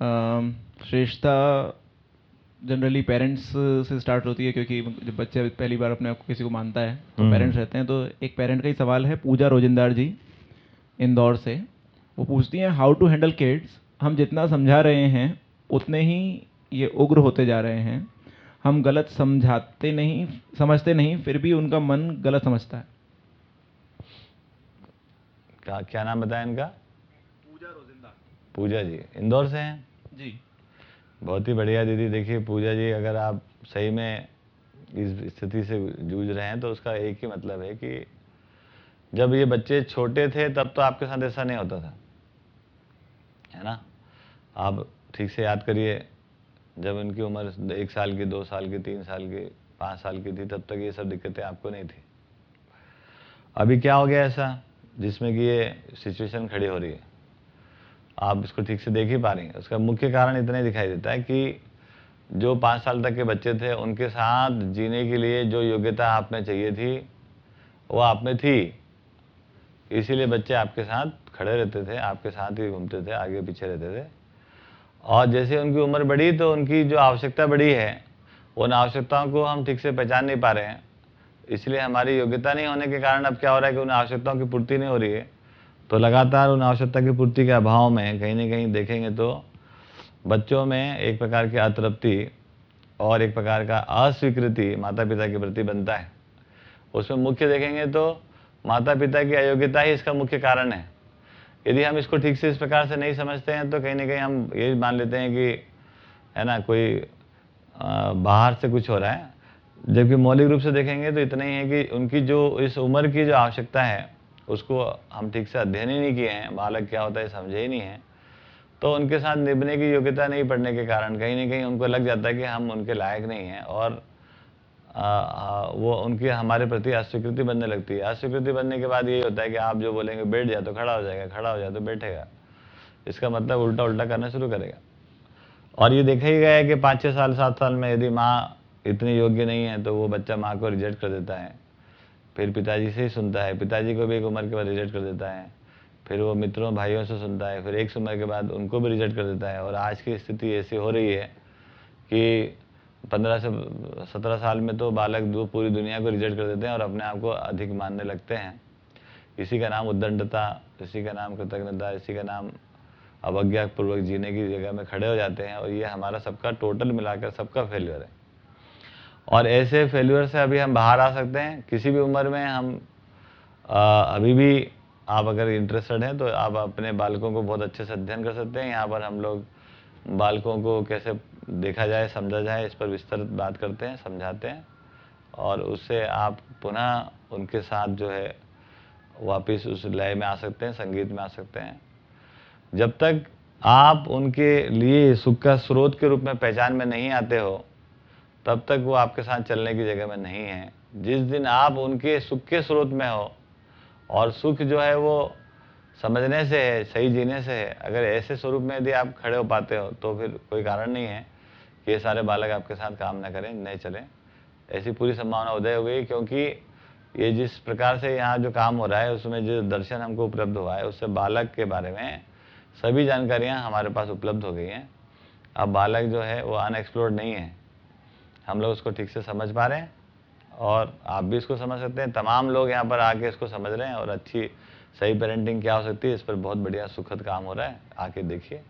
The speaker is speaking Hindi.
श्रेष्ठता जनरली पेरेंट्स से स्टार्ट होती है क्योंकि जब बच्चे पहली बार अपने आप को किसी को मानता है तो पेरेंट्स रहते हैं तो एक पेरेंट का ही सवाल है पूजा रोजिंदार जी इंदौर से। वो पूछती हैं हाउ टू हैंडल किड्स हम जितना समझा रहे हैं उतने ही ये उग्र होते जा रहे हैं। हम गलत समझाते नहीं समझते नहीं फिर भी उनका मन गलत समझता है। क्या क्या नाम बताया इनका? पूजा रोजिंदा पूजा जी इंदौर से हैं? जी। बहुत ही बढ़िया दीदी, देखिए पूजा जी, अगर आप सही में इस स्थिति से जूझ रहे हैं तो उसका एक ही मतलब है कि जब ये बच्चे छोटे थे, तब तो आपके साथ ऐसा नहीं होता था। है ना? आप ठीक से याद करिए, जब उनकी उम्र एक साल की, दो साल की, तीन साल की, पाँच साल की थी, तब तक ये सब दिक्कतें आपको नहीं थी। अभी क्या हो गया ऐसा, जिसमें कि ये सिचुएशन खड़ी हो रही है? आप इसको ठीक से देख ही पा रही हैं। उसका मुख्य कारण इतना ही दिखाई देता है कि जो पाँच साल तक के बच्चे थे, उनके साथ जीने के लिए जो योग्यता आप में चाहिए थी, वो आप में थी। इसीलिए बच्चे आपके साथ खड़े रहते थे, आपके साथ ही घूमते थे, आगे पीछे रहते थे। और जैसे उनकी उम्र बढ़ी तो उनकी जो आवश्यकता बढ़ी है, उन आवश्यकताओं को हम ठीक से पहचान नहीं पा रहे हैं। इसलिए हमारी योग्यता नहीं होने के कारण अब क्या हो रहा है कि उन आवश्यकताओं की पूर्ति नहीं हो रही है। तो लगातार उन आवश्यकता की पूर्ति के अभाव में कहीं ना कहीं देखेंगे तो बच्चों में एक प्रकार की अतृप्ति और एक प्रकार का अस्वीकृति माता पिता के प्रति बनता है। उसमें मुख्य देखेंगे तो माता पिता की अयोग्यता ही इसका मुख्य कारण है। यदि हम इसको ठीक से इस प्रकार से नहीं समझते हैं तो कहीं ना कहीं हम ये मान लेते हैं कि, है ना, कोई बाहर से कुछ हो रहा है। जबकि मौलिक रूप से देखेंगे तो इतना ही है कि उनकी जो, इस उम्र की जो आवश्यकता है उसको हम ठीक से अध्ययन ही नहीं किए हैं। बालक क्या होता है समझे ही नहीं है। तो उनके साथ निभने की योग्यता नहीं पड़ने के कारण कहीं ना कहीं उनको लग जाता है कि हम उनके लायक नहीं हैं और आ, आ, वो उनकी हमारे प्रति अस्वीकृति बनने लगती है। अस्वीकृति बनने के बाद यही होता है कि आप जो बोलेंगे बैठ जाए तो खड़ा हो जाएगा खड़ा हो जाए तो बैठेगा। इसका मतलब उल्टा उल्टा करना शुरू करेगा। और ये देखा ही गया है कि पाँच छः साल सात साल में यदि माँ इतनी योग्य नहीं है तो वो बच्चा माँ को रिजेक्ट कर देता है। फिर पिताजी से ही सुनता है। पिताजी को भी एक उम्र के बाद रिजेक्ट कर देता है। फिर वो मित्रों, भाइयों से सुनता है। फिर एक उम्र के बाद उनको भी रिजेक्ट कर देता है। और आज की स्थिति ऐसी हो रही है कि पंद्रह से सत्रह साल में तो बालक दो पूरी दुनिया को रिजेक्ट कर देते हैं और अपने आप को अधिक मानने लगते हैं। इसी का नाम उद्दंडता, इसी का नाम कृतज्ञता, इसी का नाम अवज्ञापूर्वक जीने की जगह में खड़े हो जाते हैं। और ये हमारा सबका टोटल मिलाकर सबका फेलियर है। और ऐसे फेल्यूर से अभी हम बाहर आ सकते हैं। किसी भी उम्र में हम आ, अभी भी आप अगर इंटरेस्टेड हैं तो आप अपने बालकों को बहुत अच्छे से अध्ययन कर सकते हैं। यहाँ पर हम लोग बालकों को कैसे देखा जाए समझा जाए इस पर विस्तृत बात करते हैं समझाते हैं। और उससे आप पुनः उनके साथ जो है वापस उस लय में आ सकते हैं संगीत में आ सकते हैं। जब तक आप उनके लिए सुख का स्रोत के रूप में पहचान में नहीं आते हो तब तक वो आपके साथ चलने की जगह में नहीं है। जिस दिन आप उनके सुख के स्रोत में हो, और सुख जो है वो समझने से है, सही जीने से है, अगर ऐसे स्वरूप में यदि आप खड़े हो पाते हो तो फिर कोई कारण नहीं है कि ये सारे बालक आपके साथ काम ना करें नहीं चलें। ऐसी पूरी संभावना उदय हो गई क्योंकि ये जिस प्रकार से यहाँ जो काम हो रहा है, उसमें जो दर्शन हमको उपलब्ध हुआ है, उससे बालक के बारे में सभी जानकारियाँ हमारे पास उपलब्ध हो गई हैं। अब बालक जो है वो अनएक्सप्लोर्ड नहीं है। हम लोग उसको ठीक से समझ पा रहे हैं और आप भी इसको समझ सकते हैं। तमाम लोग यहाँ पर आके इसको समझ रहे हैं और अच्छी, सही पेरेंटिंग क्या हो सकती है, इस पर बहुत बढ़िया सुखद काम हो रहा है। आके देखिए।